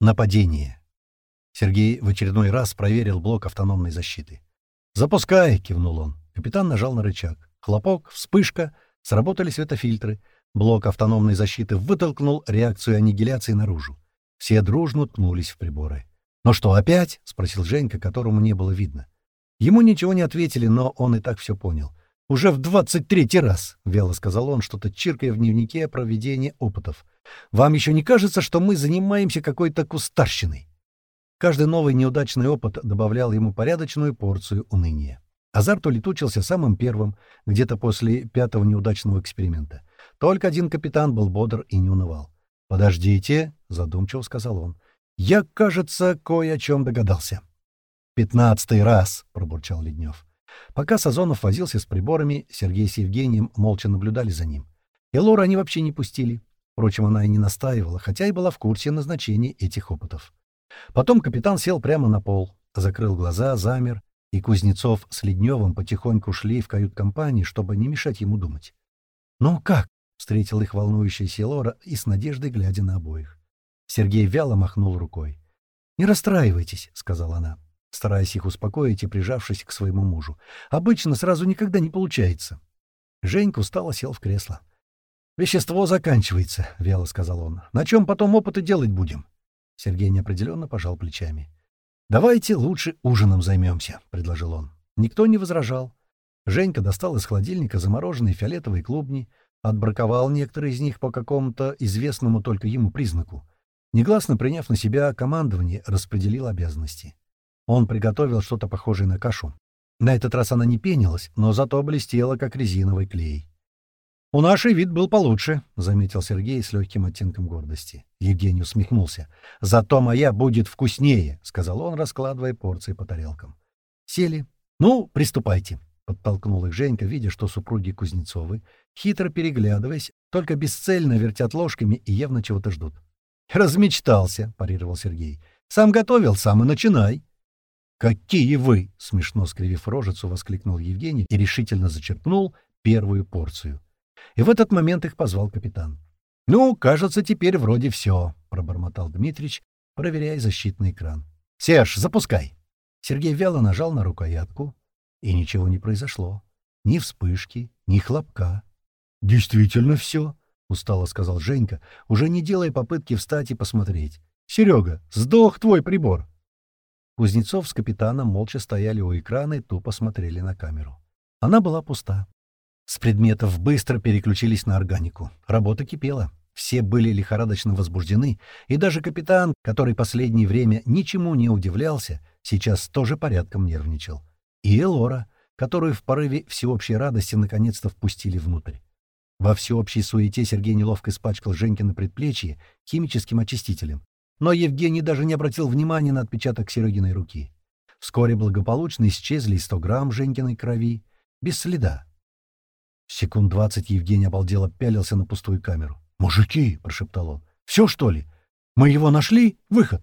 Нападение. Сергей в очередной раз проверил блок автономной защиты. «Запускай!» — кивнул он. Капитан нажал на рычаг. Хлопок, вспышка, сработали светофильтры. Блок автономной защиты вытолкнул реакцию аннигиляции наружу. Все дружно ткнулись в приборы. «Ну что, опять?» — спросил Женька, которому не было видно. Ему ничего не ответили, но он и так все понял. «Уже в двадцать третий раз», — вяло сказал он, что-то чиркая в дневнике о проведении опытов. «Вам еще не кажется, что мы занимаемся какой-то кустарщиной?» Каждый новый неудачный опыт добавлял ему порядочную порцию уныния. Азарт улетучился самым первым, где-то после пятого неудачного эксперимента. Только один капитан был бодр и не унывал. «Подождите», — задумчиво сказал он. «Я, кажется, кое о чем догадался». «Пятнадцатый раз», — пробурчал Леднев. Пока Сазонов возился с приборами, Сергей с Евгением молча наблюдали за ним. И Лору они вообще не пустили. Впрочем, она и не настаивала, хотя и была в курсе назначения этих опытов. Потом капитан сел прямо на пол, закрыл глаза, замер, и Кузнецов с Ледневым потихоньку шли в кают-компании, чтобы не мешать ему думать. «Ну как?» — встретил их волнующаяся Лора и с надеждой глядя на обоих. Сергей вяло махнул рукой. «Не расстраивайтесь», — сказала она стараясь их успокоить и прижавшись к своему мужу. «Обычно сразу никогда не получается». Женька устало сел в кресло. «Вещество заканчивается», — вяло сказал он. «На чем потом опыты делать будем?» Сергей неопределенно пожал плечами. «Давайте лучше ужином займемся», — предложил он. Никто не возражал. Женька достал из холодильника замороженные фиолетовые клубни, отбраковал некоторые из них по какому-то известному только ему признаку. Негласно приняв на себя командование, распределил обязанности. Он приготовил что-то похожее на кашу. На этот раз она не пенилась, но зато блестела, как резиновый клей. «У нашей вид был получше», — заметил Сергей с легким оттенком гордости. Евгений усмехнулся. «Зато моя будет вкуснее», — сказал он, раскладывая порции по тарелкам. Сели. «Ну, приступайте», — подтолкнул их Женька, видя, что супруги Кузнецовы, хитро переглядываясь, только бесцельно вертят ложками и явно чего-то ждут. «Размечтался», — парировал Сергей. «Сам готовил, сам и начинай». «Какие вы!» — смешно скривив рожицу, воскликнул Евгений и решительно зачерпнул первую порцию. И в этот момент их позвал капитан. «Ну, кажется, теперь вроде все», — пробормотал Дмитрич, проверяя защитный экран. «Серж, запускай!» Сергей вяло нажал на рукоятку, и ничего не произошло. Ни вспышки, ни хлопка. «Действительно все», — устало сказал Женька, уже не делая попытки встать и посмотреть. «Серега, сдох твой прибор!» Кузнецов с капитаном молча стояли у экрана и тупо смотрели на камеру. Она была пуста. С предметов быстро переключились на органику. Работа кипела. Все были лихорадочно возбуждены, и даже капитан, который последнее время ничему не удивлялся, сейчас тоже порядком нервничал. И Элора, которую в порыве всеобщей радости наконец-то впустили внутрь. Во всеобщей суете Сергей неловко испачкал Женькина предплечье химическим очистителем, но Евгений даже не обратил внимания на отпечаток Серегиной руки. Вскоре благополучно исчезли 100 грамм Женькиной крови. Без следа. Секунд двадцать Евгений обалдело пялился на пустую камеру. «Мужики!» — прошептал он. «Все, что ли? Мы его нашли? Выход!»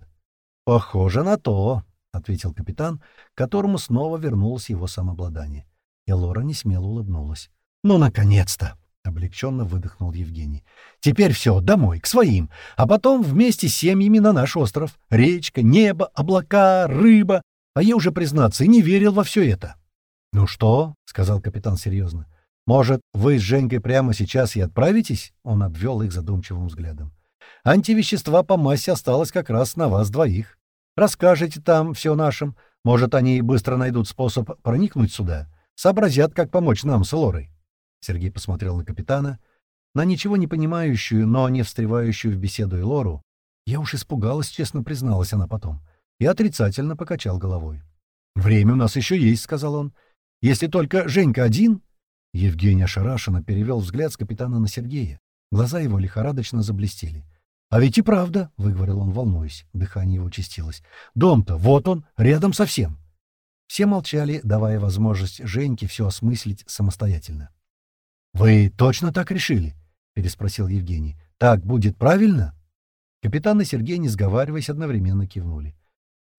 «Похоже на то!» — ответил капитан, которому снова вернулось его самообладание. И Лора несмело улыбнулась. «Ну, наконец-то!» — облегченно выдохнул Евгений. «Теперь все, домой, к своим, а потом вместе с семьями на наш остров. Речка, небо, облака, рыба. А я уже, признаться, и не верил во все это». «Ну что?» — сказал капитан серьезно. «Может, вы с Женькой прямо сейчас и отправитесь?» Он обвел их задумчивым взглядом. «Антивещества по массе осталось как раз на вас двоих. Расскажете там все нашим. Может, они быстро найдут способ проникнуть сюда. Сообразят, как помочь нам с Лорой». Сергей посмотрел на капитана, на ничего не понимающую, но не встревающую в беседу Элору. Я уж испугалась, честно призналась она потом. И отрицательно покачал головой. «Время у нас еще есть», — сказал он. «Если только Женька один...» Евгений ошарашенно перевел взгляд с капитана на Сергея. Глаза его лихорадочно заблестели. «А ведь и правда», — выговорил он, волнуясь. Дыхание его участилось. «Дом-то, вот он, рядом совсем». Все молчали, давая возможность Женьке все осмыслить самостоятельно. «Вы точно так решили?» — переспросил Евгений. «Так будет правильно?» Капитан и Сергей, не сговариваясь, одновременно кивнули.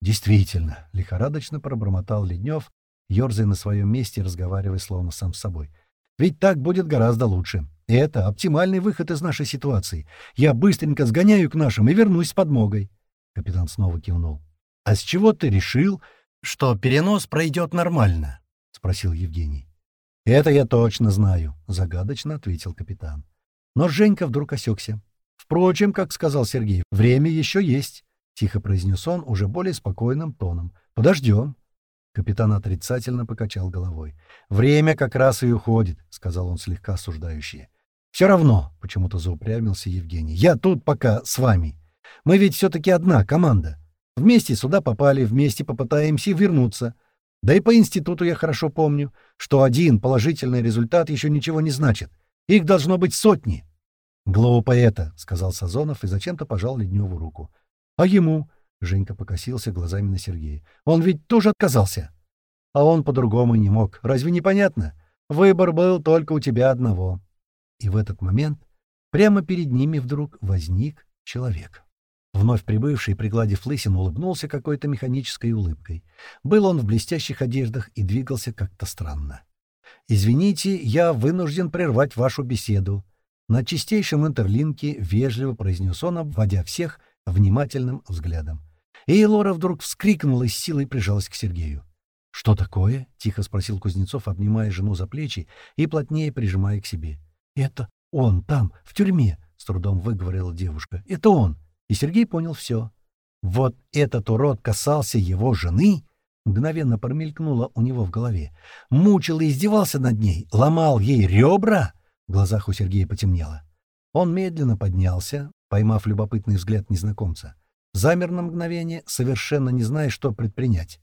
«Действительно», — лихорадочно пробормотал Леднев, ерзая на своем месте и разговаривая словно сам с собой. «Ведь так будет гораздо лучше. Это оптимальный выход из нашей ситуации. Я быстренько сгоняю к нашим и вернусь с подмогой». Капитан снова кивнул. «А с чего ты решил, что перенос пройдет нормально?» — спросил Евгений. «Это я точно знаю», — загадочно ответил капитан. Но Женька вдруг осекся. «Впрочем, как сказал Сергей, время еще есть», — тихо произнес он уже более спокойным тоном. «Подождем». Капитан отрицательно покачал головой. «Время как раз и уходит», — сказал он слегка осуждающий. «Все равно», — почему-то заупрямился Евгений. «Я тут пока с вами. Мы ведь все-таки одна команда. Вместе сюда попали, вместе попытаемся вернуться. Да и по институту я хорошо помню, что один положительный результат еще ничего не значит. Их должно быть сотни». «Глупо это», — сказал Сазонов и зачем-то пожал Ледневу руку. «А ему?» — Женька покосился глазами на Сергея. «Он ведь тоже отказался». «А он по-другому не мог. Разве не понятно? Выбор был только у тебя одного». И в этот момент прямо перед ними вдруг возник человек. Вновь прибывший, пригладив лысину, улыбнулся какой-то механической улыбкой. Был он в блестящих одеждах и двигался как-то странно. «Извините, я вынужден прервать вашу беседу». На чистейшем интерлинке вежливо произнес он, обводя всех внимательным взглядом. И Лора вдруг вскрикнула и с силой прижалась к Сергею. «Что такое?» — тихо спросил Кузнецов, обнимая жену за плечи и плотнее прижимая к себе. «Это он там, в тюрьме», — с трудом выговорила девушка. «Это он». И Сергей понял все. Вот этот урод касался его жены, мгновенно промелькнуло у него в голове. Мучил и издевался над ней, ломал ей ребра. В глазах у Сергея потемнело. Он медленно поднялся, поймав любопытный взгляд незнакомца. Замер на мгновение, совершенно не зная, что предпринять.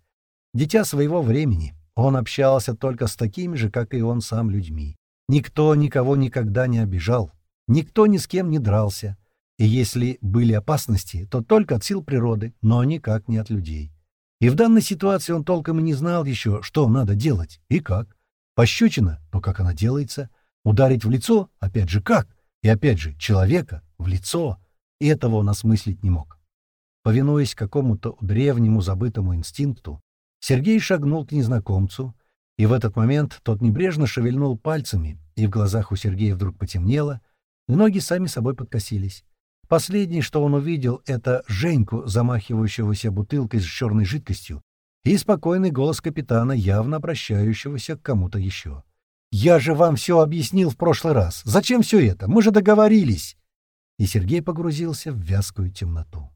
Дитя своего времени. Он общался только с такими же, как и он сам, людьми. Никто никого никогда не обижал. Никто ни с кем не дрался. И если были опасности, то только от сил природы, но никак не от людей. И в данной ситуации он толком и не знал еще, что надо делать и как. Пощечина, но как она делается? Ударить в лицо? Опять же, как? И опять же, человека в лицо. И этого он осмыслить не мог. Повинуясь какому-то древнему забытому инстинкту, Сергей шагнул к незнакомцу, и в этот момент тот небрежно шевельнул пальцами, и в глазах у Сергея вдруг потемнело, и ноги сами собой подкосились. Последнее, что он увидел, — это Женьку, замахивающегося бутылкой с черной жидкостью, и спокойный голос капитана, явно обращающегося к кому-то еще. «Я же вам все объяснил в прошлый раз. Зачем все это? Мы же договорились!» И Сергей погрузился в вязкую темноту.